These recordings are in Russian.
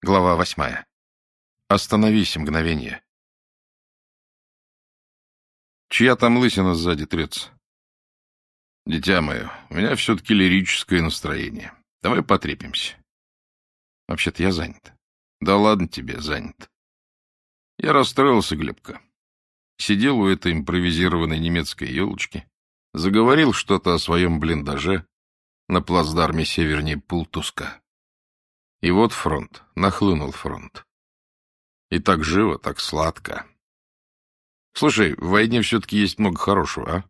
Глава восьмая. Остановись мгновение. Чья там лысина сзади трется? Дитя мое, у меня все-таки лирическое настроение. Давай потрепимся. Вообще-то я занят. Да ладно тебе, занят. Я расстроился, Глебка. Сидел у этой импровизированной немецкой елочки, заговорил что-то о своем блиндаже на плацдарме севернее Пултуска. И вот фронт, нахлынул фронт. И так живо, так сладко. Слушай, в войне все-таки есть много хорошего, а?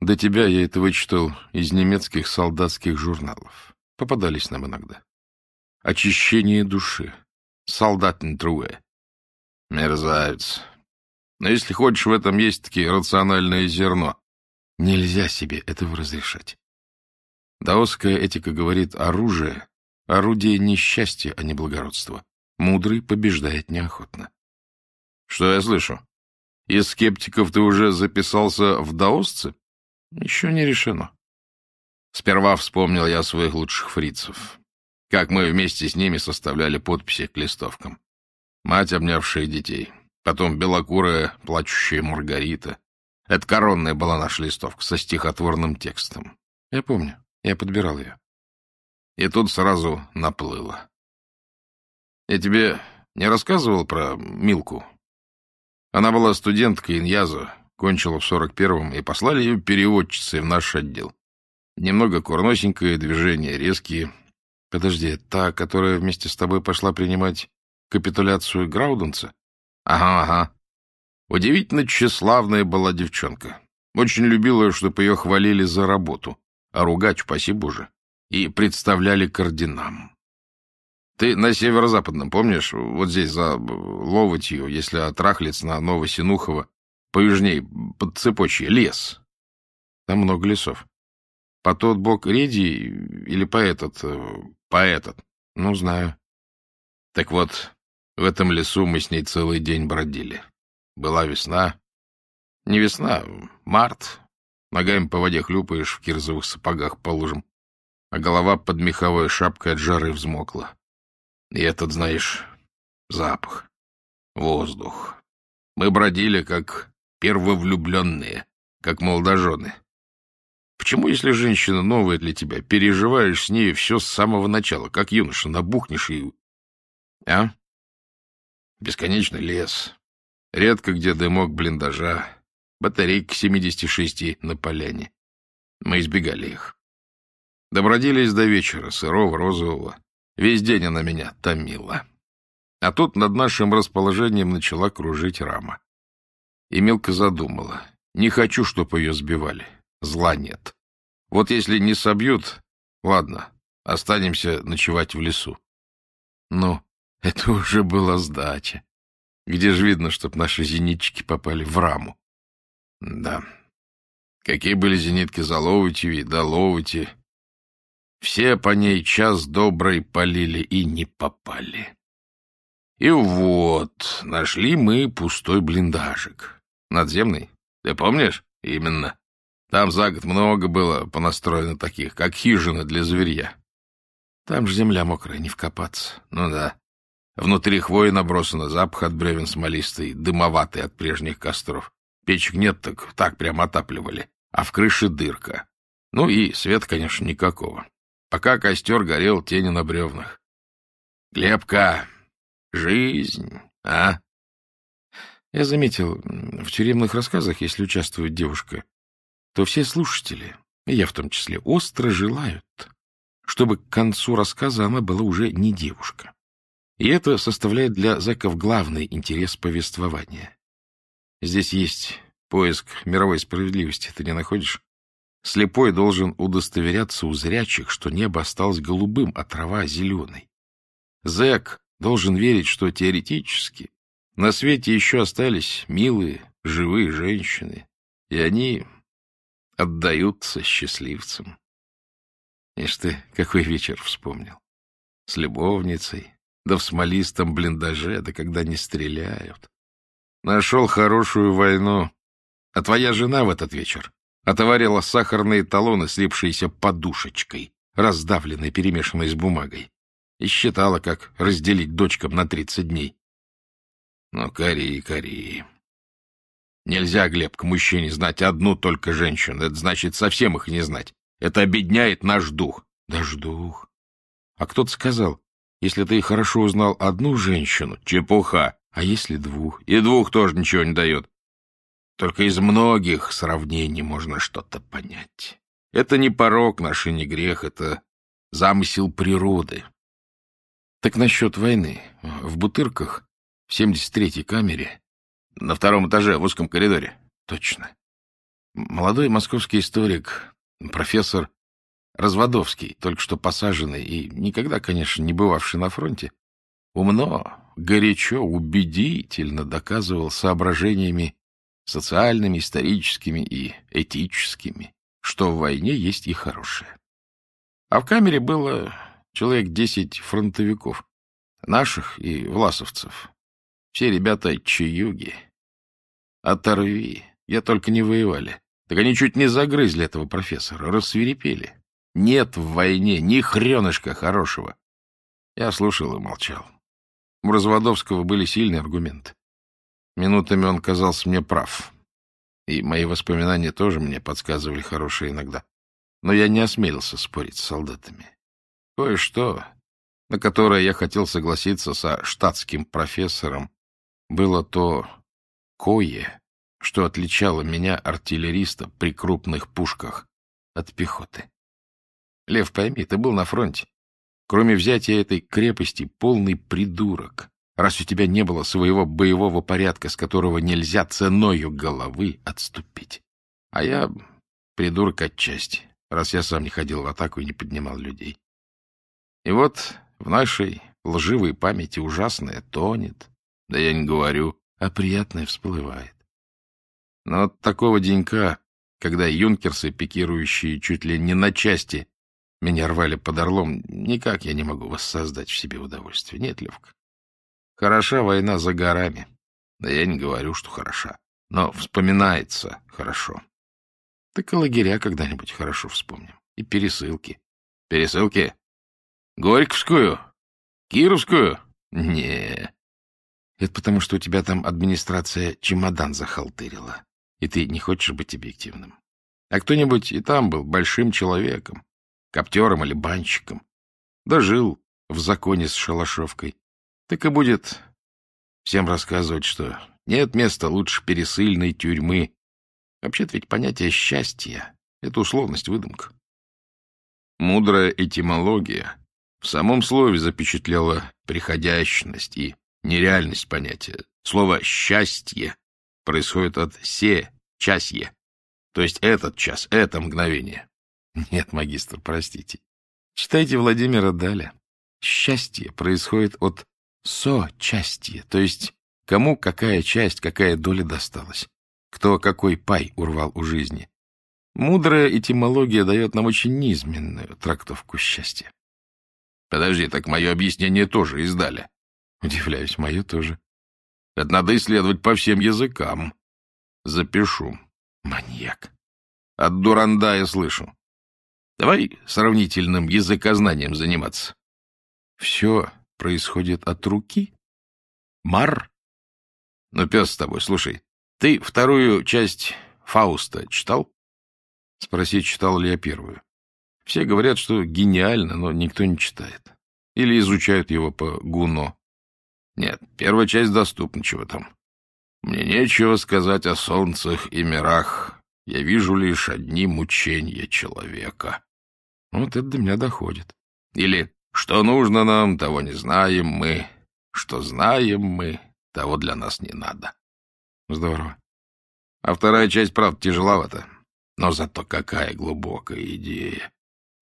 До тебя я это вычитал из немецких солдатских журналов. Попадались нам иногда. Очищение души. Солдатентруэ. Мерзавец. Но если хочешь, в этом есть таки рациональное зерно. Нельзя себе этого разрешать. Даосская этика говорит, оружие Орудие несчастья, а не благородства. Мудрый побеждает неохотно. Что я слышу? Из скептиков ты уже записался в даосцы? Еще не решено. Сперва вспомнил я своих лучших фрицев. Как мы вместе с ними составляли подписи к листовкам. Мать, обнявшая детей. Потом белокурая, плачущая Маргарита. Это коронная была наша листовка со стихотворным текстом. Я помню, я подбирал ее. И тут сразу наплыло. Я тебе не рассказывал про Милку? Она была студенткой Иньяза, кончила в сорок первом, и послали ее переводчицей в наш отдел. Немного курносенькое, движения резкие. Подожди, та, которая вместе с тобой пошла принимать капитуляцию Грауденца? Ага, ага. Удивительно тщеславная была девчонка. Очень любила, чтобы ее хвалили за работу, а ругать, спаси Боже и представляли к орденам. Ты на северо-западном, помнишь, вот здесь за Ловотью, если от на Новосинухово, поюжней, под цепочье, лес. Там много лесов. По тот бок Реди или по этот, э, по этот, ну, знаю. Так вот, в этом лесу мы с ней целый день бродили. Была весна. Не весна, март. Ногами по воде хлюпаешь, в кирзовых сапогах по лужам а голова под меховой шапкой от жары взмокла. И этот, знаешь, запах, воздух. Мы бродили, как первовлюбленные, как молодожены. Почему, если женщина новая для тебя, переживаешь с ней все с самого начала, как юноша, набухнешь и... А? Бесконечный лес. Редко где дымок блиндажа. Батарейка 76 на поляне. Мы избегали их. Добродились до вечера, сырого, розового. Весь день она меня томила. А тут над нашим расположением начала кружить рама. И мелко задумала. Не хочу, чтобы ее сбивали. Зла нет. Вот если не собьют, ладно, останемся ночевать в лесу. Ну, это уже была сдача. Где же видно, чтоб наши зенитчики попали в раму? Да. Какие были зенитки за Ловотью и до Ловоти, все по ней час добрый полили и не попали. И вот, нашли мы пустой блиндажик. Надземный. Ты помнишь? Именно. Там за год много было понастроено таких, как хижины для зверья. Там же земля мокрая, не вкопаться. Ну да. Внутри хвои набросано, запах от бревен смолистый, дымоватый от прежних костров. Печек нет, так так прямо отапливали. А в крыше дырка. Ну и свет, конечно, никакого пока костер горел тени на бревнах. Глебка, жизнь, а? Я заметил, в тюремных рассказах, если участвует девушка, то все слушатели, и я в том числе, остро желают, чтобы к концу рассказа она была уже не девушка. И это составляет для зэков главный интерес повествования. Здесь есть поиск мировой справедливости, ты не находишь? Слепой должен удостоверяться у зрячих, что небо осталось голубым, а трава — зеленой. Зэк должен верить, что теоретически на свете еще остались милые, живые женщины, и они отдаются счастливцам. Ишь ты, какой вечер вспомнил. С любовницей, да в смолистом блиндаже, да когда не стреляют. Нашел хорошую войну. А твоя жена в этот вечер отоварила сахарные талоны, слипшиеся подушечкой, раздавленной, перемешанной с бумагой. и считала, как разделить дочкам на тридцать дней. Ну, кори, кори. Нельзя, Глеб, к мужчине знать одну только женщину. Это значит совсем их не знать. Это обедняет наш дух. Даже дух. А кто-то сказал, если ты хорошо узнал одну женщину, чепуха, а если двух? И двух тоже ничего не дает. Только из многих сравнений можно что-то понять. Это не порог наш и не грех, это замысел природы. Так насчет войны. В Бутырках, в 73-й камере, на втором этаже, в узком коридоре. Точно. Молодой московский историк, профессор Разводовский, только что посаженный и никогда, конечно, не бывавший на фронте, умно, горячо, убедительно доказывал соображениями социальными, историческими и этическими, что в войне есть и хорошее. А в камере было человек десять фронтовиков, наших и власовцев. Все ребята чаюги. Оторви, я только не воевали. Так они чуть не загрызли этого профессора, рассверепели. Нет в войне ни хренышка хорошего. Я слушал и молчал. У Разводовского были сильные аргументы. Минутами он казался мне прав. И мои воспоминания тоже мне подсказывали хорошие иногда. Но я не осмелился спорить с солдатами. Кое-что, на которое я хотел согласиться со штатским профессором, было то кое, что отличало меня, артиллериста, при крупных пушках от пехоты. Лев, пойми, ты был на фронте. Кроме взятия этой крепости, полный придурок. Раз у тебя не было своего боевого порядка, с которого нельзя ценою головы отступить. А я придурок отчасти, раз я сам не ходил в атаку и не поднимал людей. И вот в нашей лживой памяти ужасное тонет. Да я не говорю, а приятное всплывает. Но от такого денька, когда юнкерсы, пикирующие чуть ли не на части, меня рвали под орлом, никак я не могу воссоздать в себе удовольствие. Нет, Левка. Хороша война за горами. Да я не говорю, что хороша. Но вспоминается хорошо. Так и лагеря когда-нибудь хорошо вспомним. И пересылки. Пересылки? Горьковскую? Кировскую? Не. Это потому, что у тебя там администрация чемодан захалтырила, и ты не хочешь быть объективным. А кто-нибудь и там был большим человеком, коптером или банщиком. Дожил в законе с шалашовкой. Так и будет всем рассказывать, что нет места лучше пересыльной тюрьмы. Вообще-то ведь понятие счастья — это условность, выдумка. Мудрая этимология в самом слове запечатлела приходящность и нереальность понятия. Слово «счастье» происходит от «се», «часье», то есть этот час, это мгновение. Нет, магистр, простите. Читайте Владимира Даля. Счастье происходит от со-частья, то есть кому какая часть, какая доля досталась, кто какой пай урвал у жизни. Мудрая этимология дает нам очень низменную трактовку счастья. Подожди, так мое объяснение тоже издали. Удивляюсь, мое тоже. Это надо исследовать по всем языкам. Запишу. Маньяк. От дуранда я слышу. Давай сравнительным языкознанием заниматься. Все происходит от руки? Мар? Ну, пес с тобой, слушай, ты вторую часть Фауста читал? Спроси, читал ли я первую. Все говорят, что гениально, но никто не читает. Или изучают его по Гуно. Нет, первая часть доступна, чего там. Мне нечего сказать о солнцах и мирах. Я вижу лишь одни мучения человека. Вот это до меня доходит. Или «Что нужно нам, того не знаем мы. Что знаем мы, того для нас не надо». Здорово. А вторая часть, правда, тяжеловата. Но зато какая глубокая идея.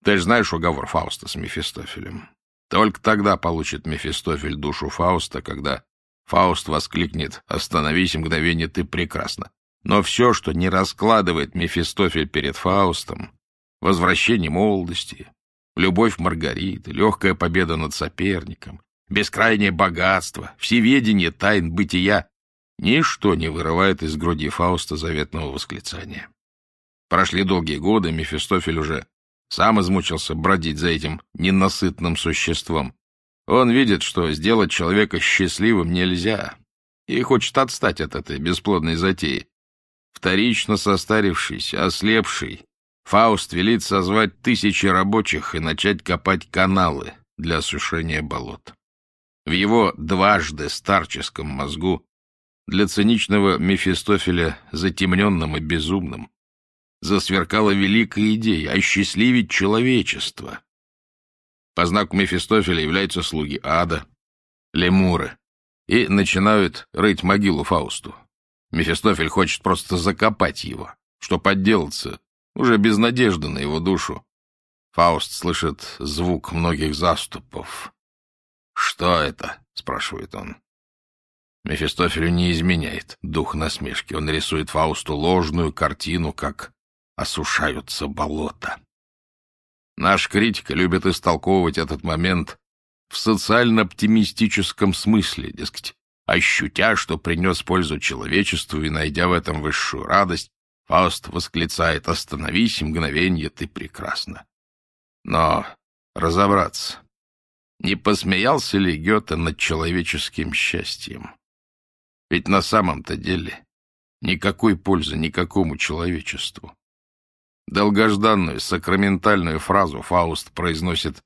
Ты же знаешь уговор Фауста с Мефистофелем. Только тогда получит Мефистофель душу Фауста, когда Фауст воскликнет «Остановись, мгновение, ты прекрасна». Но все, что не раскладывает Мефистофель перед Фаустом, возвращение молодости, любовь Маргариты, легкая победа над соперником, бескрайнее богатство, всеведение тайн бытия — ничто не вырывает из груди Фауста заветного восклицания. Прошли долгие годы, Мефистофель уже сам измучился бродить за этим ненасытным существом. Он видит, что сделать человека счастливым нельзя, и хочет отстать от этой бесплодной затеи. Вторично состарившийся, ослепший, Фауст велит созвать тысячи рабочих и начать копать каналы для осушения болот. В его дважды старческом мозгу для циничного Мефистофеля затемненным и безумным засверкала великая идея осчастливить человечество. По знаку Мефистофеля являются слуги ада, лемуры, и начинают рыть могилу Фаусту. Мефистофель хочет просто закопать его, что подделаться, уже без надежды на его душу. Фауст слышит звук многих заступов. «Что это?» — спрашивает он. Мефистофелю не изменяет дух насмешки. Он рисует Фаусту ложную картину, как осушаются болота. Наш критик любит истолковывать этот момент в социально-оптимистическом смысле, дескать, ощутя, что принес пользу человечеству и найдя в этом высшую радость, Фауст восклицает «Остановись, мгновенье, ты прекрасна». Но разобраться, не посмеялся ли Гёте над человеческим счастьем? Ведь на самом-то деле никакой пользы никакому человечеству. Долгожданную сакраментальную фразу Фауст произносит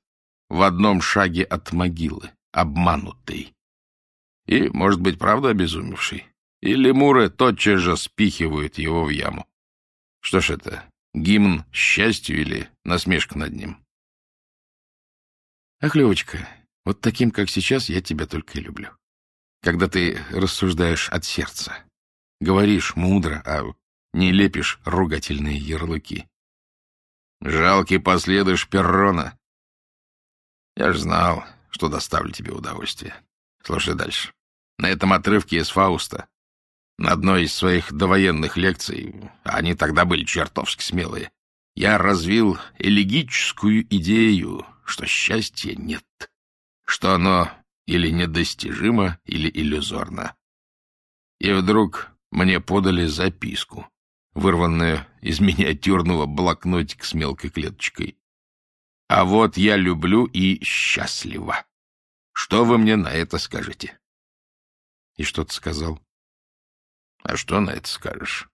в одном шаге от могилы, обманутый. И, может быть, правда обезумевший. И лемуры тотчас же спихивают его в яму. Что ж это, гимн счастью или насмешка над ним? Ах, Левочка, вот таким, как сейчас, я тебя только и люблю. Когда ты рассуждаешь от сердца, говоришь мудро, а не лепишь ругательные ярлыки. Жалкий последуешь перрона. Я ж знал, что доставлю тебе удовольствие. Слушай дальше. На этом отрывке из Фауста на одной из своих довоенных лекций, они тогда были чертовски смелые, я развил элегическую идею, что счастья нет, что оно или недостижимо, или иллюзорно. И вдруг мне подали записку, вырванную из миниатюрного блокнотика с мелкой клеточкой. А вот я люблю и счастлива. Что вы мне на это скажете? И что ты сказал? А что на это скажешь?